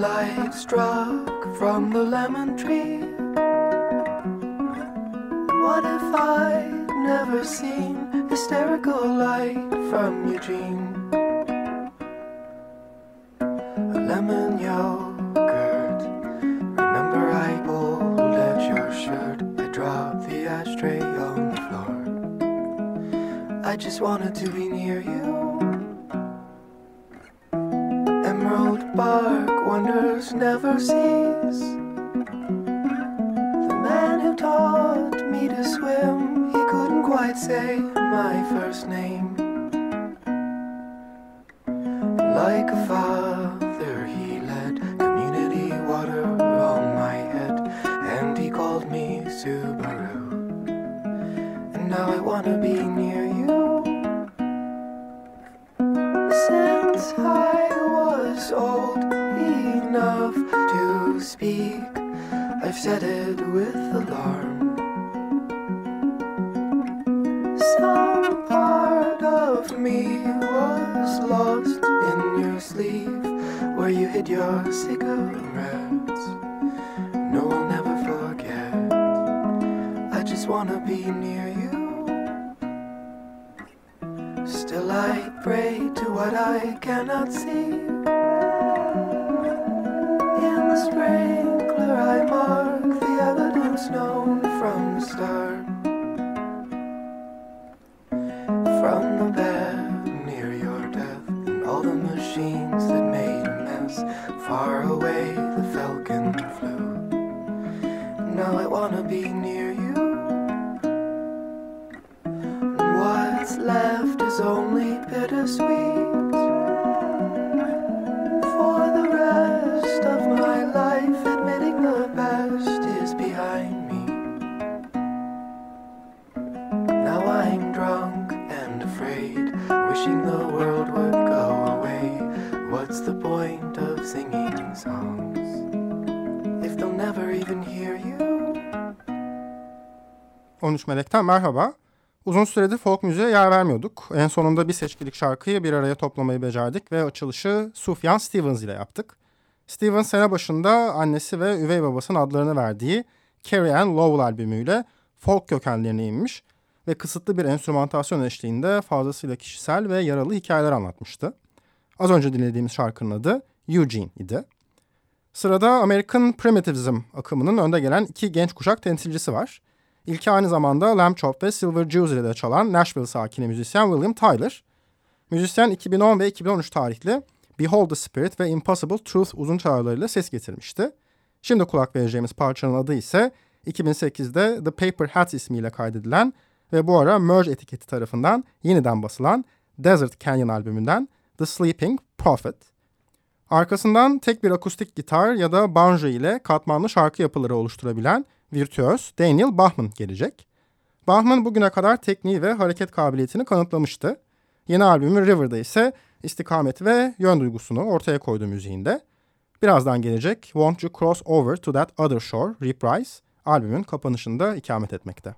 light struck from the lemon tree. What if I'd never seen hysterical light from Eugene? A lemon yogurt. Remember I pulled at your shirt. I dropped the ashtray on the floor. I just wanted to be near you. Never cease. The man who taught me to swim, he couldn't quite say my first name. Like a father, said it Away, the falcon flew. Now I wanna be near Melek'ten merhaba. Uzun süredir folk müziğe yer vermiyorduk. En sonunda bir seçkilik şarkıyı bir araya toplamayı becerdik ve açılışı Sufjan Stevens ile yaptık. Stevens sene başında annesi ve üvey babasının adlarını verdiği Carrie Ann Lowell albümüyle folk kökenlerine inmiş ve kısıtlı bir enstrümantasyon eşliğinde fazlasıyla kişisel ve yaralı hikayeler anlatmıştı. Az önce dinlediğimiz şarkının adı Eugene idi. Sırada American Primitivism akımının önde gelen iki genç kuşak temsilcisi var. İlki aynı zamanda Lamb Chop ve Silver ile de çalan Nashville sakini müzisyen William Tyler. Müzisyen 2010 ve 2013 tarihli Behold the Spirit ve Impossible Truth uzun çağrılarıyla ses getirmişti. Şimdi kulak vereceğimiz parçanın adı ise 2008'de The Paper Hats ismiyle kaydedilen ve bu ara Merge etiketi tarafından yeniden basılan Desert Canyon albümünden The Sleeping Prophet. Arkasından tek bir akustik gitar ya da banjo ile katmanlı şarkı yapıları oluşturabilen virtüöz Daniel Bachman gelecek. Bachman bugüne kadar tekniği ve hareket kabiliyetini kanıtlamıştı. Yeni albümü River'da ise istikamet ve yön duygusunu ortaya koydu müziğinde. Birazdan gelecek Won't You Cross Over to That Other Shore Reprise albümün kapanışında ikamet etmekte.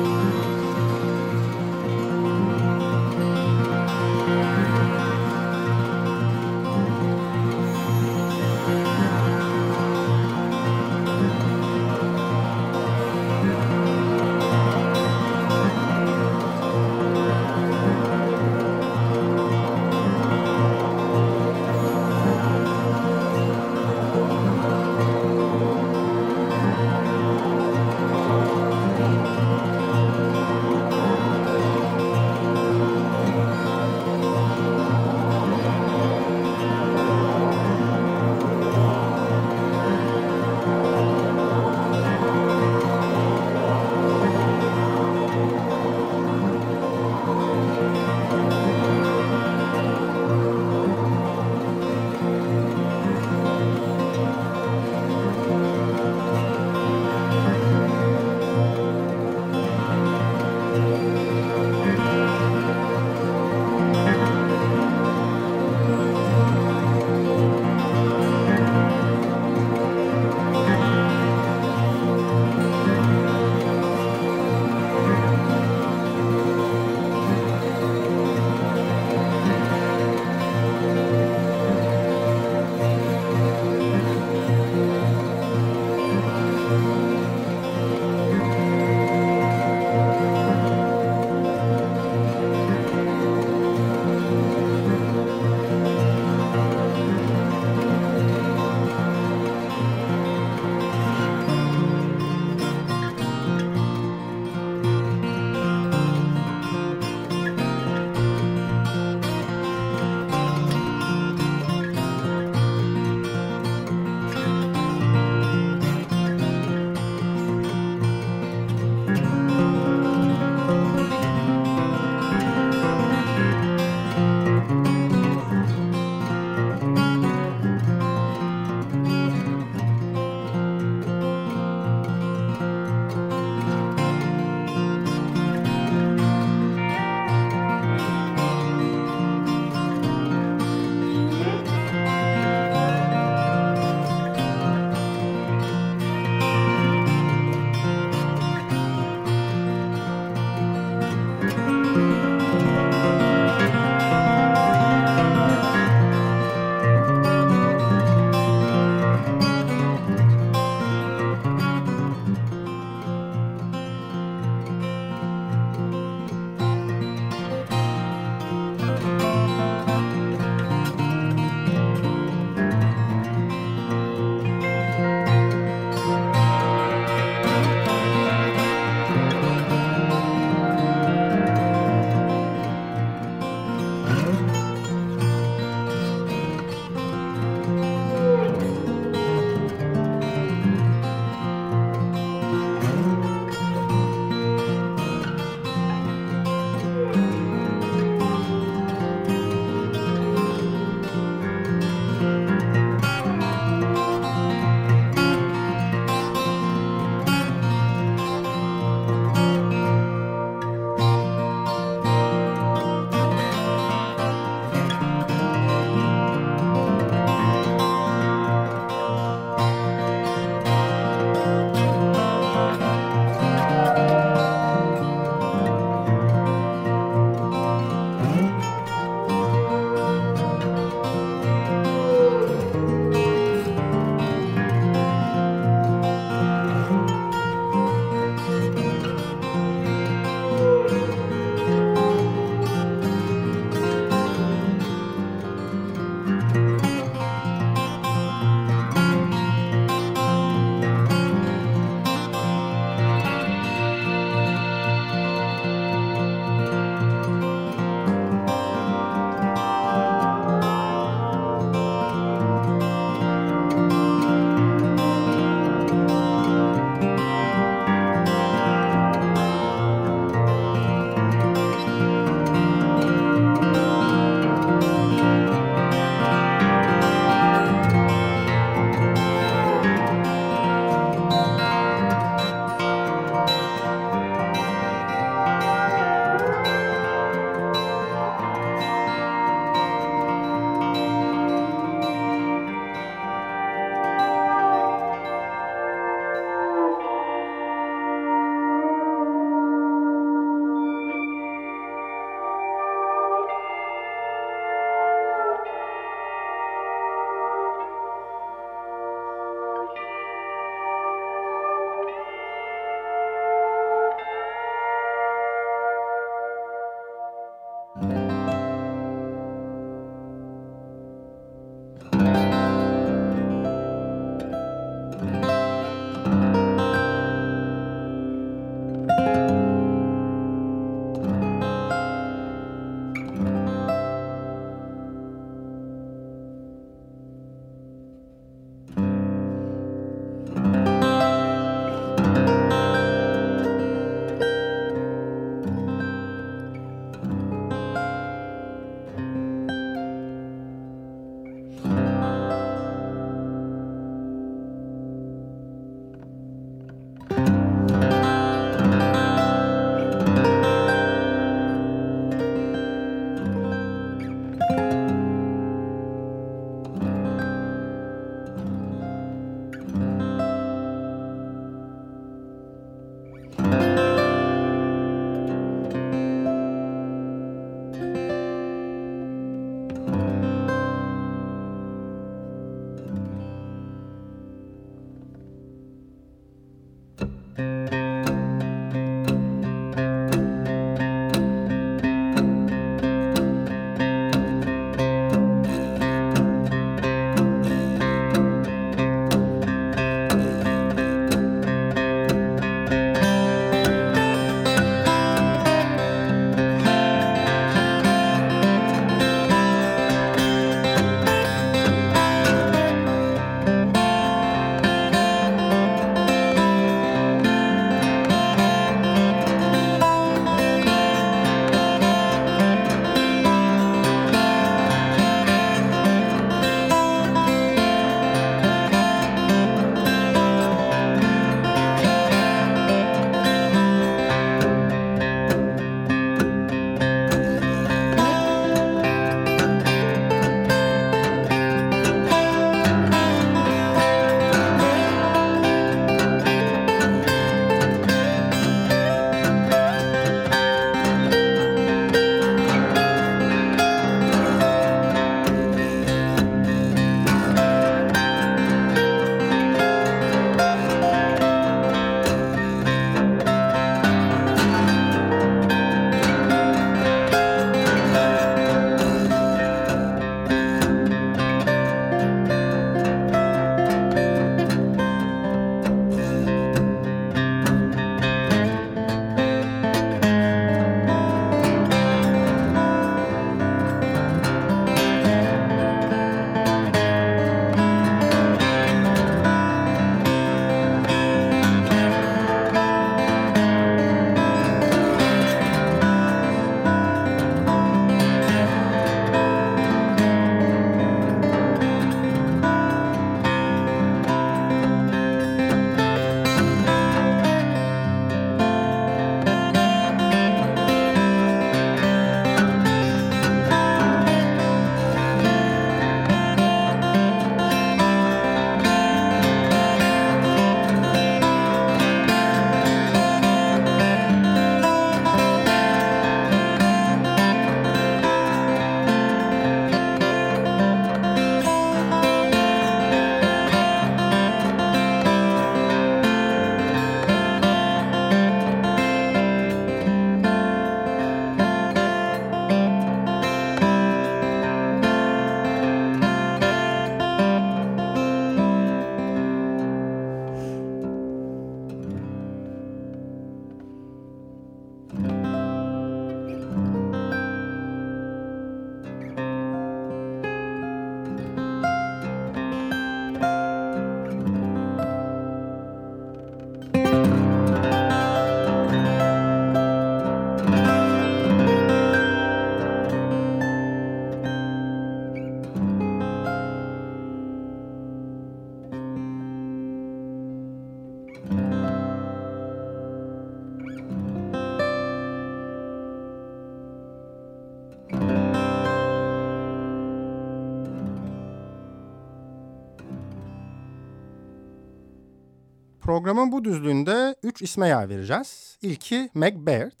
Programın bu düzlüğünde 3 isme yer vereceğiz. İlki Meg Baird.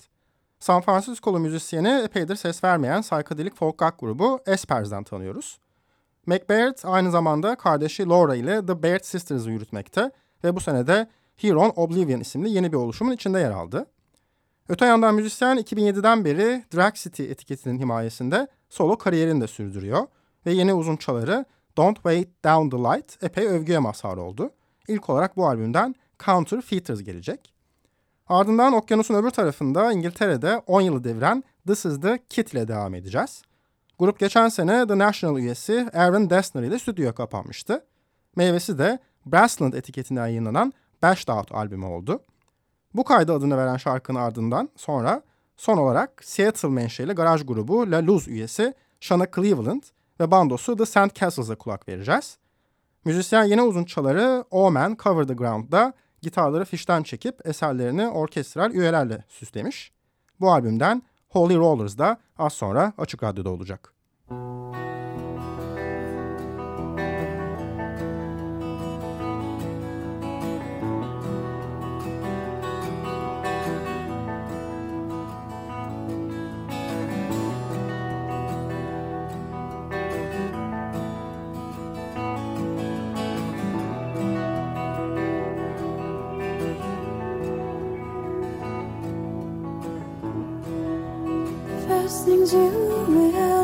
San Francisco'lu müzisyeni epeydir ses vermeyen psychedelic folk rock grubu Espers'den tanıyoruz. Meg Baird aynı zamanda kardeşi Laura ile The Baird Sisters'ı yürütmekte ve bu sene de Heron Oblivion isimli yeni bir oluşumun içinde yer aldı. Öte yandan müzisyen 2007'den beri Drag City etiketinin himayesinde solo kariyerini de sürdürüyor ve yeni uzun çaları Don't Wait Down the Light epey övgüye mazhar oldu. İlk olarak bu albümden Counter Features gelecek. Ardından okyanusun öbür tarafında İngiltere'de 10 yılı deviren This Is The Kit ile devam edeceğiz. Grup geçen sene The National üyesi Aaron Dessner ile stüdyoya kapanmıştı. Meyvesi de Brassland etiketinden yayınlanan Bashed Out albümü oldu. Bu kaydı adını veren şarkının ardından sonra son olarak Seattle menşeli garaj grubu La Luz üyesi Shana Cleveland ve bandosu The Sand Castles'a kulak vereceğiz. Müzisyen yeni uzun çaları O Man Cover the Ground'da gitarları fişten çekip eserlerini orkestral üyelerle süslemiş. Bu albümden Holy Rollers da az sonra Açık Radyo'da olacak. Things you will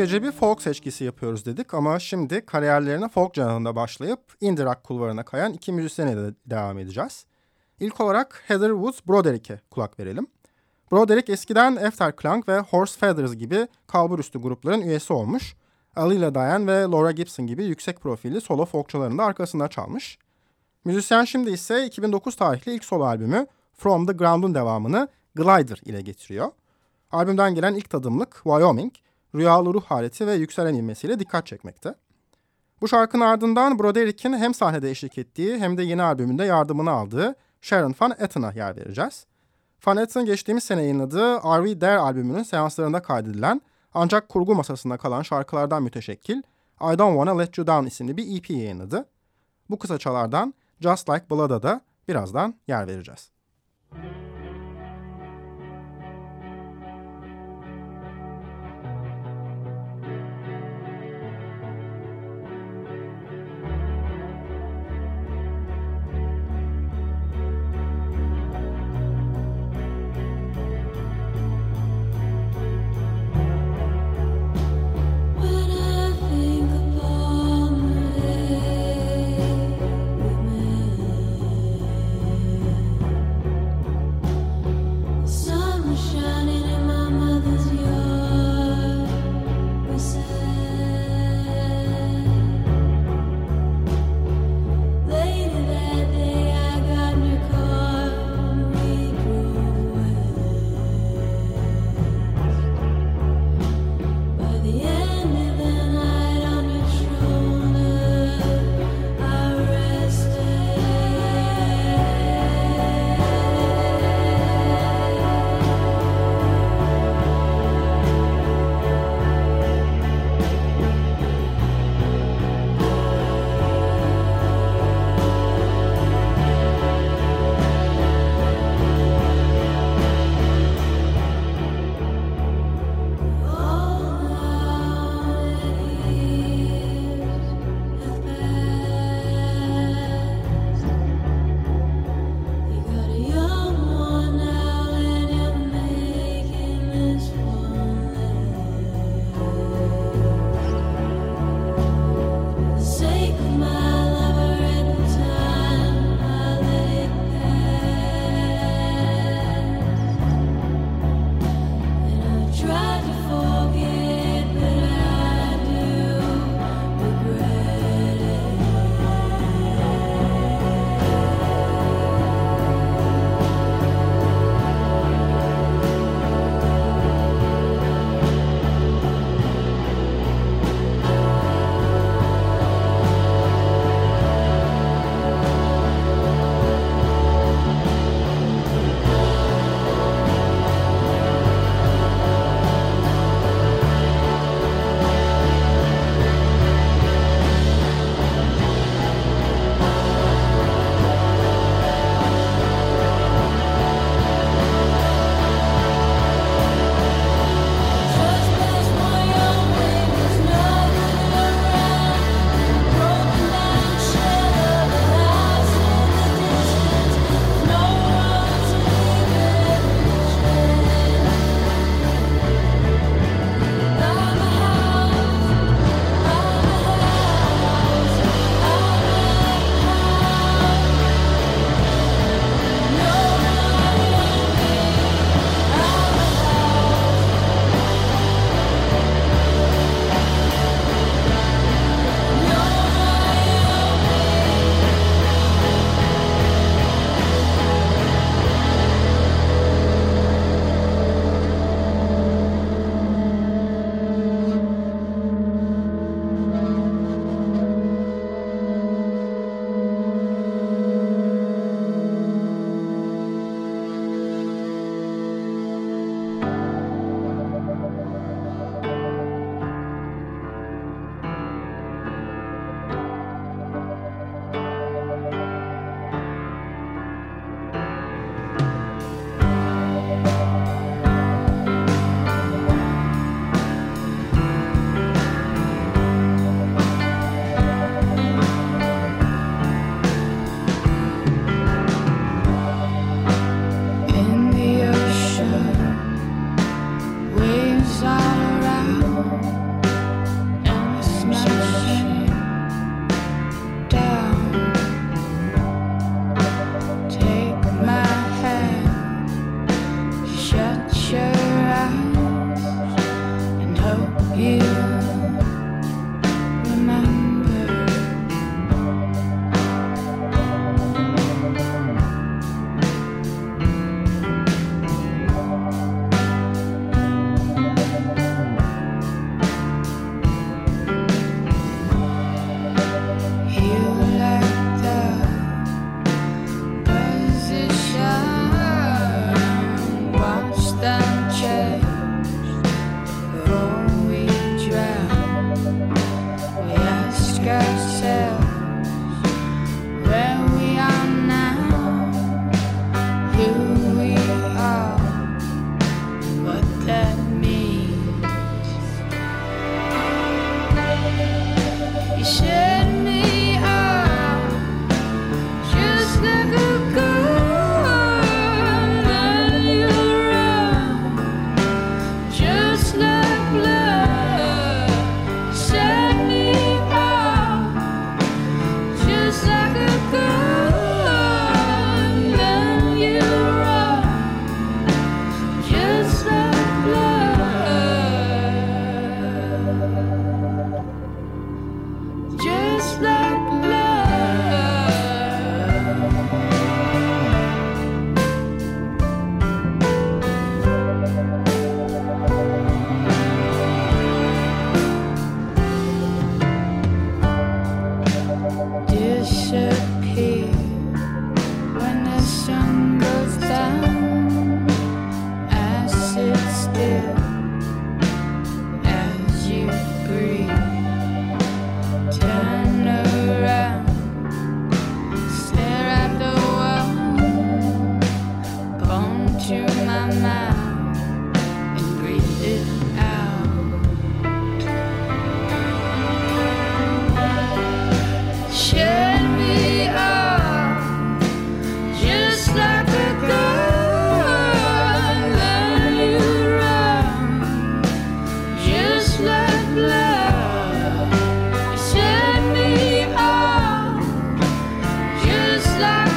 Gece bir folk seçkisi yapıyoruz dedik ama şimdi kariyerlerine folk canında başlayıp indie rock kulvarına kayan iki müzisyene de devam edeceğiz. İlk olarak Heather Woods Broderick'e kulak verelim. Broderick eskiden Efterklang ve Horse Feathers gibi kalburüstü grupların üyesi olmuş. Alila Diane ve Laura Gibson gibi yüksek profilli solo folkçuların da arkasında çalmış. Müzisyen şimdi ise 2009 tarihli ilk solo albümü From the Ground'un devamını Glider ile getiriyor. Albümden gelen ilk tadımlık Wyoming, rüyalı ruh haleti ve yükselen ilmesiyle dikkat çekmekte. Bu şarkının ardından Broderick'in hem sahnede eşlik ettiği hem de yeni albümünde yardımını aldığı Sharon Van Etten'a yer vereceğiz. Van Etten geçtiğimiz sene yayınladığı Are We There albümünün seanslarında kaydedilen ancak kurgu masasında kalan şarkılardan müteşekkil I Don't Wanna Let You Down isimli bir EP yayınladı. Bu kısa çalardan Just Like Blood'a da birazdan yer vereceğiz. Müzik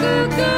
good, good.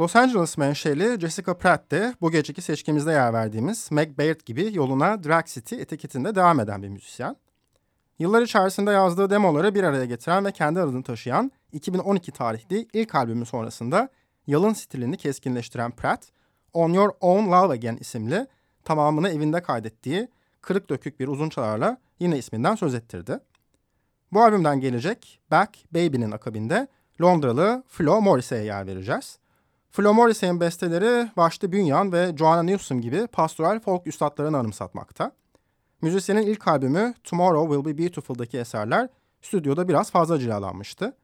Los Angeles menşeli Jessica Pratt de bu geceki seçkimizde yer verdiğimiz Meg Baird gibi yoluna Drag City etiketinde devam eden bir müzisyen. Yıllar içerisinde yazdığı demoları bir araya getiren ve kendi adını taşıyan 2012 tarihli ilk albümü sonrasında yalın stilini keskinleştiren Pratt, On Your Own Love Again isimli tamamını evinde kaydettiği kırık dökük bir uzun çalarla yine isminden söz ettirdi. Bu albümden gelecek Back Baby'nin akabinde Londralı Flo Morrissey'e yer vereceğiz. Flo besteleri Vashti Bünyan ve Joanna Newsom gibi pastoral folk üstadlarını anımsatmakta. Müzisyenin ilk albümü Tomorrow Will Be Beautiful'daki eserler stüdyoda biraz fazla cilalanmıştı.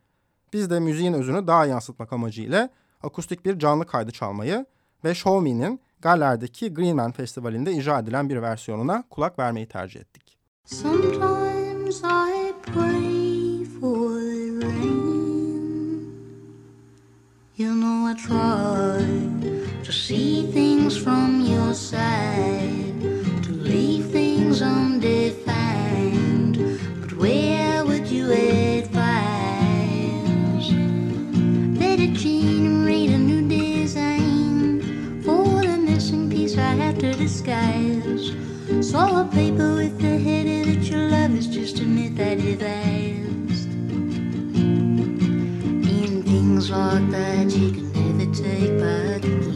Biz de müziğin özünü daha yansıtmak amacıyla akustik bir canlı kaydı çalmayı ve Show Me'nin Galler'deki Green Man Festivali'nde icra edilen bir versiyonuna kulak vermeyi tercih ettik. Sometimes I pray for rain. You know I try to see things from your side, to leave things undefined. But where would you advise Better generate a new design for the missing piece I have to disguise? So a paper with the header that your love is just a myth I devised. And things like that you can take back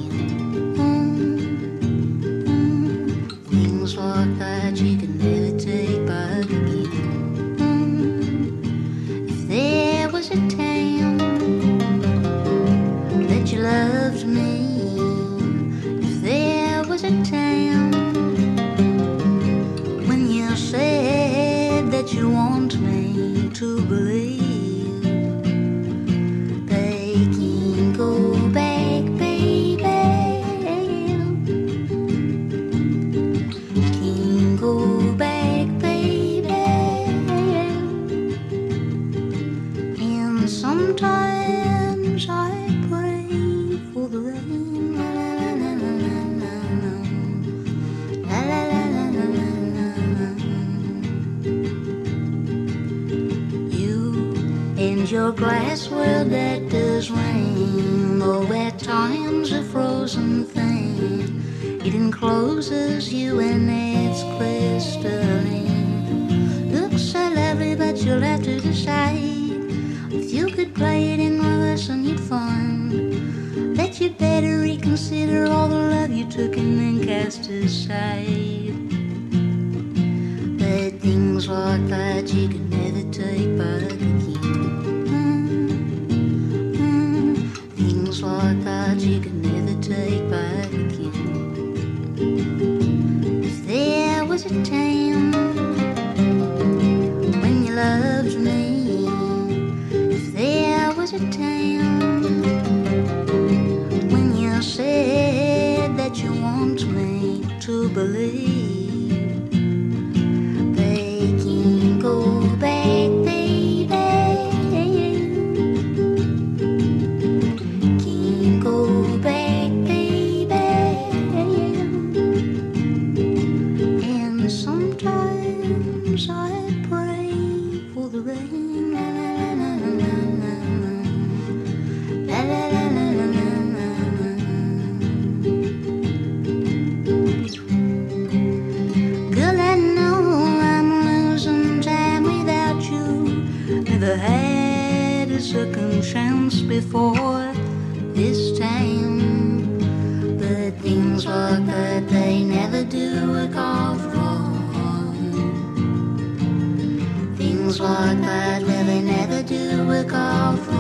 encloses you Never had a second chance before this time. But things like that, they never do work out wrong. Things like that, they never do work out wrong.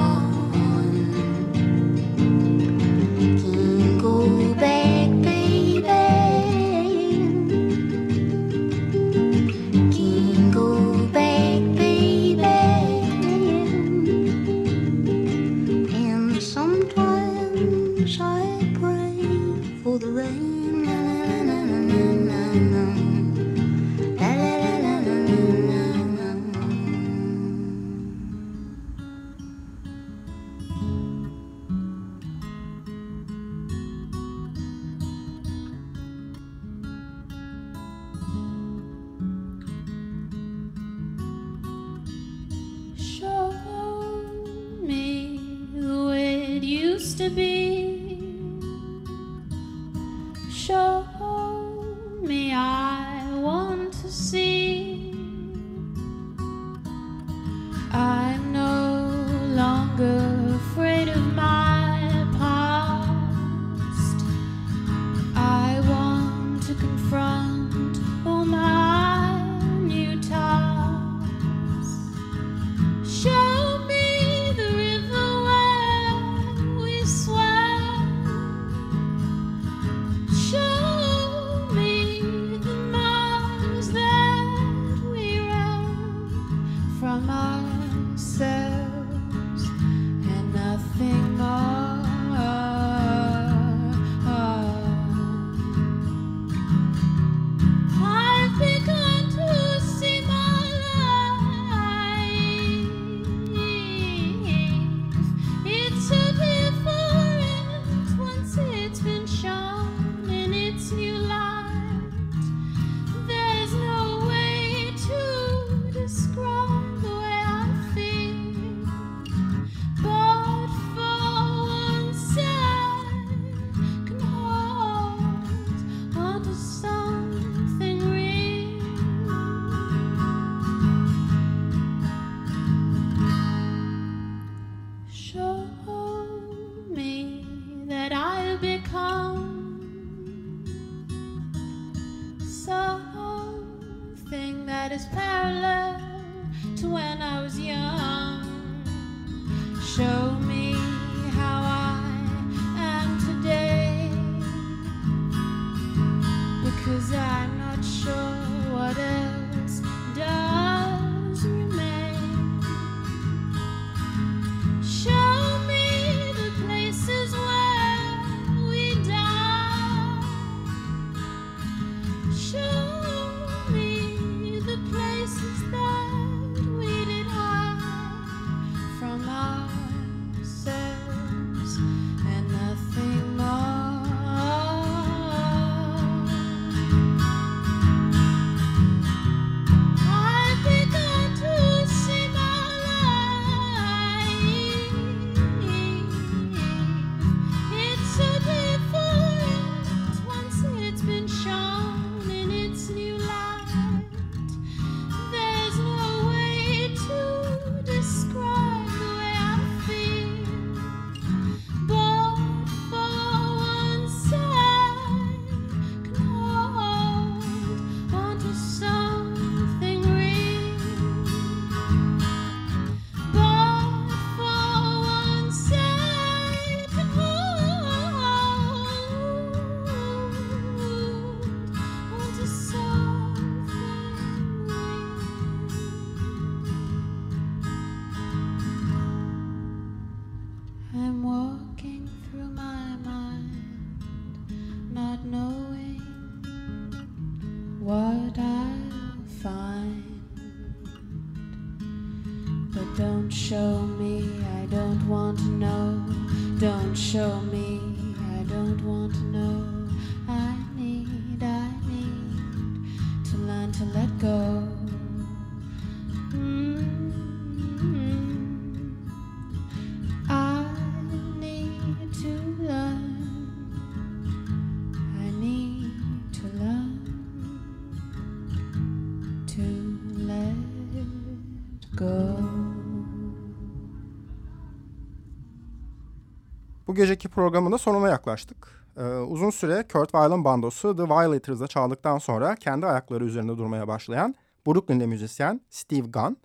Bu geceki programın da sonuna yaklaştık. Ee, uzun süre Kurt Weill bandosu The Violators çaldıktan sonra kendi ayakları üzerinde durmaya başlayan Brooklyn'li müzisyen Steve Gunn,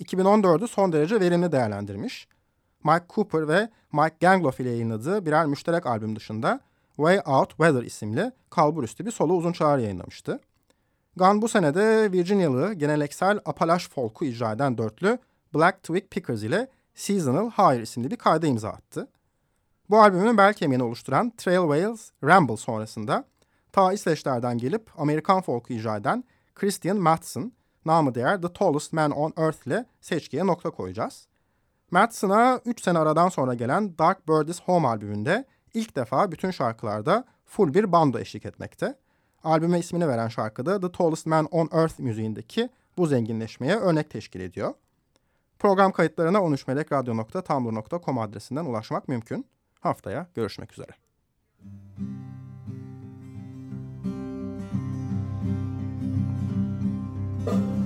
2014'ü son derece verimli değerlendirmiş. Mike Cooper ve Mike Gangloff ile yayınladığı birer müşterek albüm dışında Way Out Weather isimli kalbur üstü bir solo uzun çağrı yayınlamıştı. Gunn bu senede Virginialı geleneksel Apalache folk'u icra eden dörtlü Black Twig Pickers ile Seasonal Higher isimli bir kayda imza attı. Bu albümün bel kemiğini oluşturan Trailways Ramble sonrasında ta İsveçlerden gelip Amerikan folk'u icra eden Christian Matheson, namı değer The Tallest Man on Earth ile seçkiye nokta koyacağız. Matheson'a 3 sene aradan sonra gelen Dark Bird is Home albümünde ilk defa bütün şarkılarda full bir bando eşlik etmekte. Albüme ismini veren şarkıda The Tallest Man on Earth müziğindeki bu zenginleşmeye örnek teşkil ediyor. Program kayıtlarına 13melekradyo.tumblr.com adresinden ulaşmak mümkün. Haftaya görüşmek üzere. It's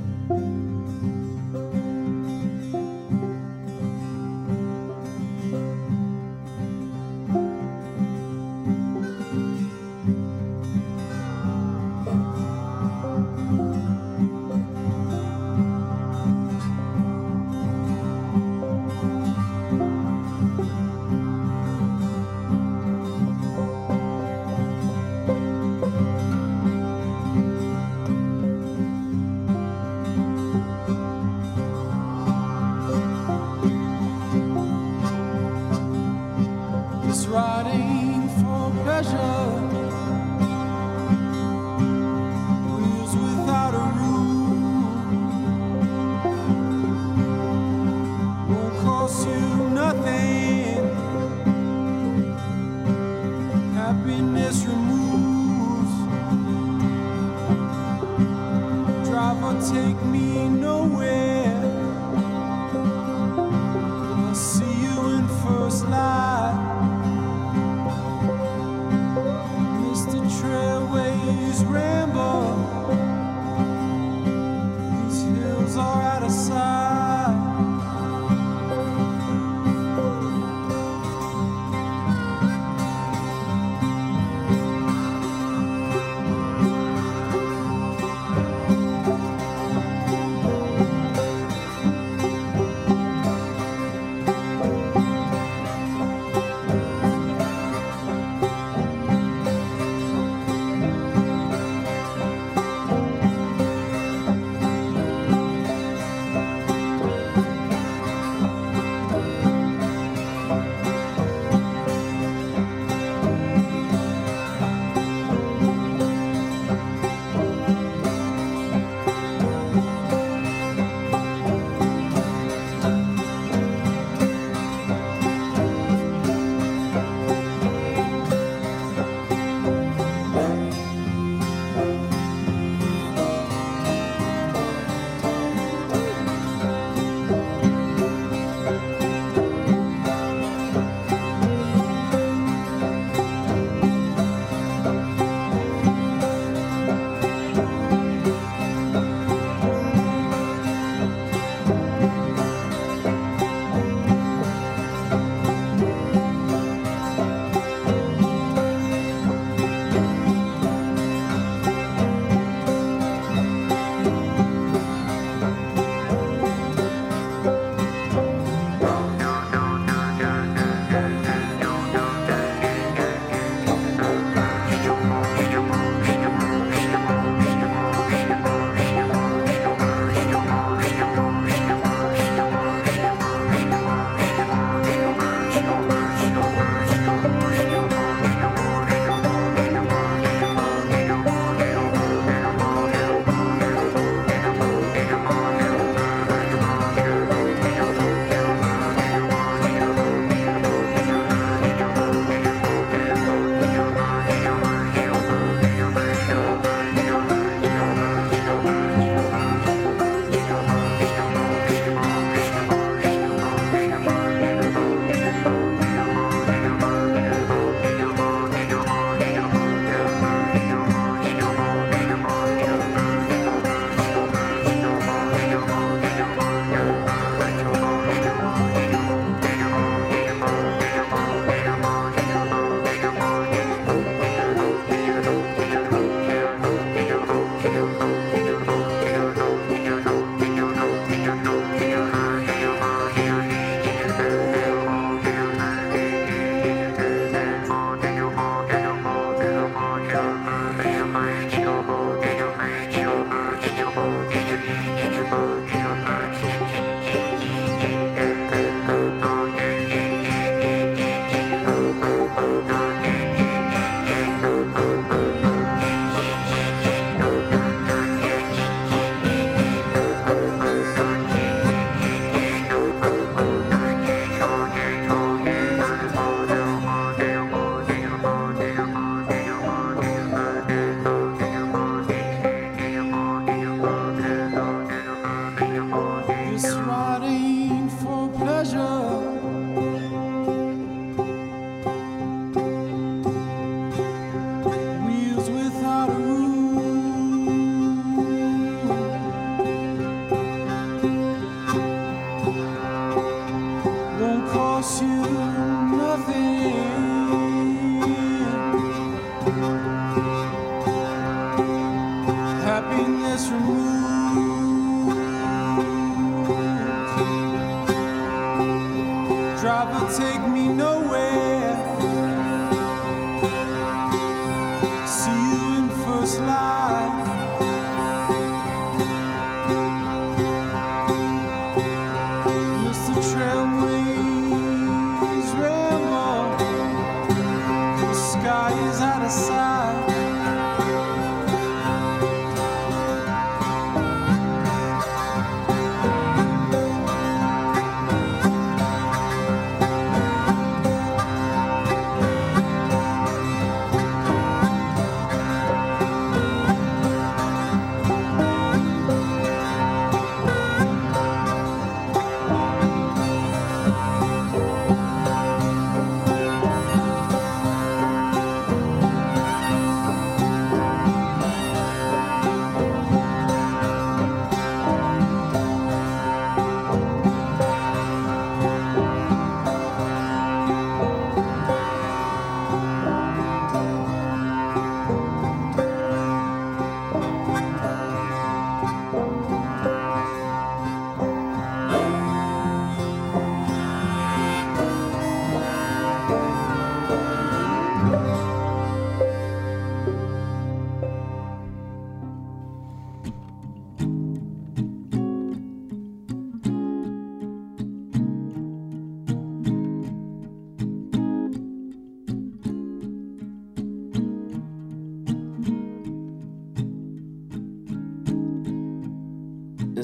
take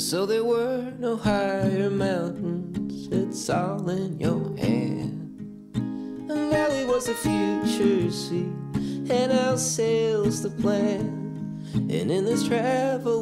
so there were no higher mountains, it's all in your hand. The valley was the future, sea, and our sails the plan. And in this travel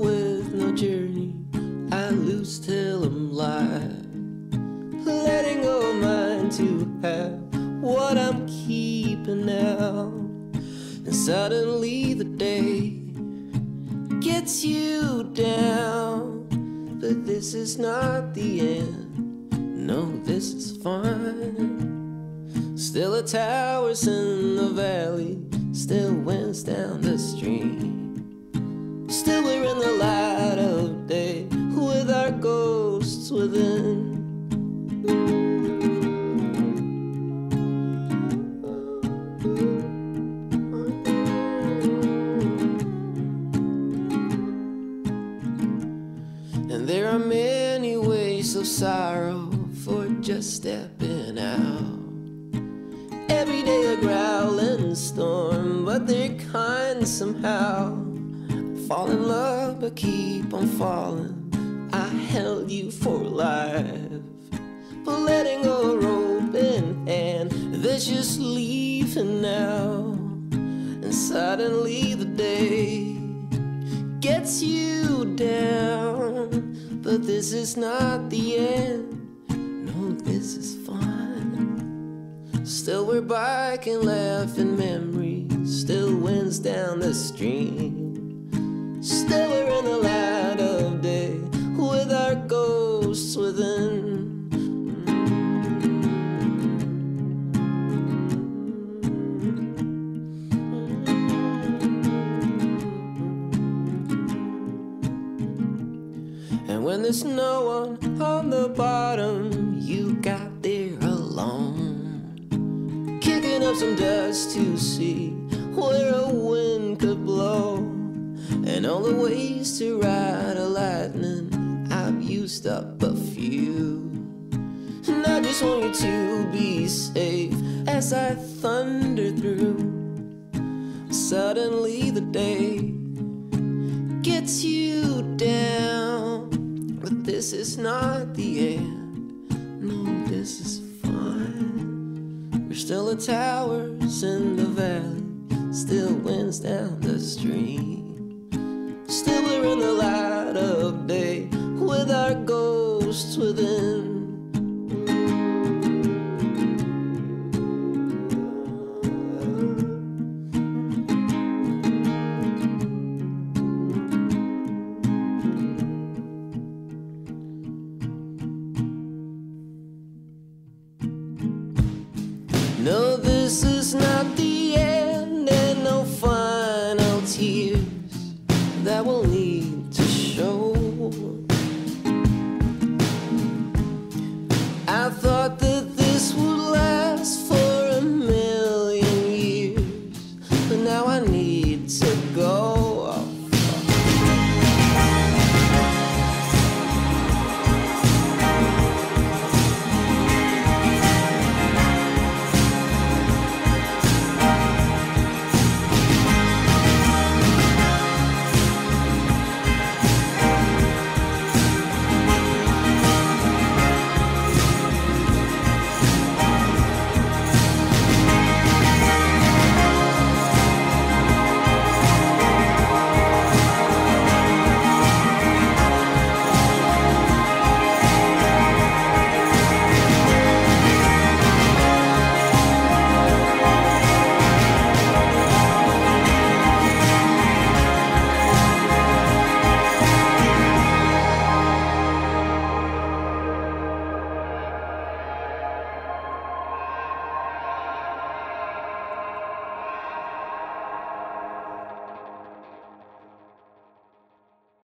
sorrow for just stepping out. Every day a growling storm, but they're kind somehow. Fall in love, but keep on falling. I held you for life, but letting go a rope in hand, that's just leaving now. And suddenly the day gets you down. But this is not the end. No, this is fun. Still, we're biking, laughing memories. Still, winds down the stream. Still, we're in the light of day with our ghosts within. When there's no one on the bottom, you got there alone. Kicking up some dust to see where a wind could blow. And all the ways to ride a lightning, I've used up a few. And I just want you to be safe as I thunder through. Suddenly the day gets you down. This is not the end. No, this is fine. We're still at towers in the valley, still winds down the stream. Still,